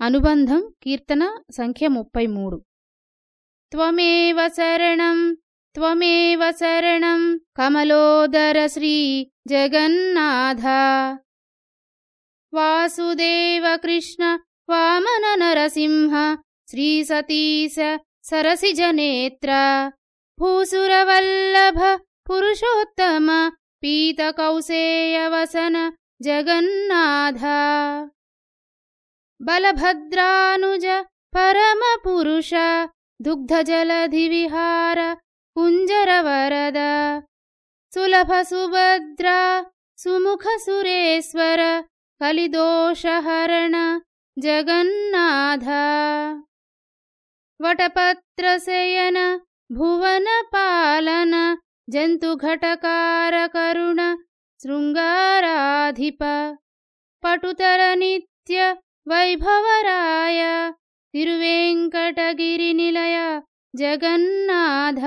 అనుబంధం కీర్తన సంఖ్య ముప్పై మూడు త్వమేవ శరణం త్వమేవ శరణం కమలోదర శ్రీ జగన్నాథ. వాసుదేవ కృష్ణ వామన నరసింహ శ్రీ సతీశ సరసిజనేత్ర భూసురవల్లభ పురుషోత్తమ పీతకౌసేయవసన జగన్నాథ. बलभद्रानुज परमपुरुष दुग्धजलधिविहार कुञ्जरवरद सुलभसुभद्रा सुमुखसुरेश्वर कलिदोषहरण जगन्नाथ। वटपत्रशयन भुवनपालन जन्तुघटकारकरुण शृङ्गाराधिप पटुतरनित्य वैभवराय तिरुवेङ्कटगिरिनिलय जगन्नाथ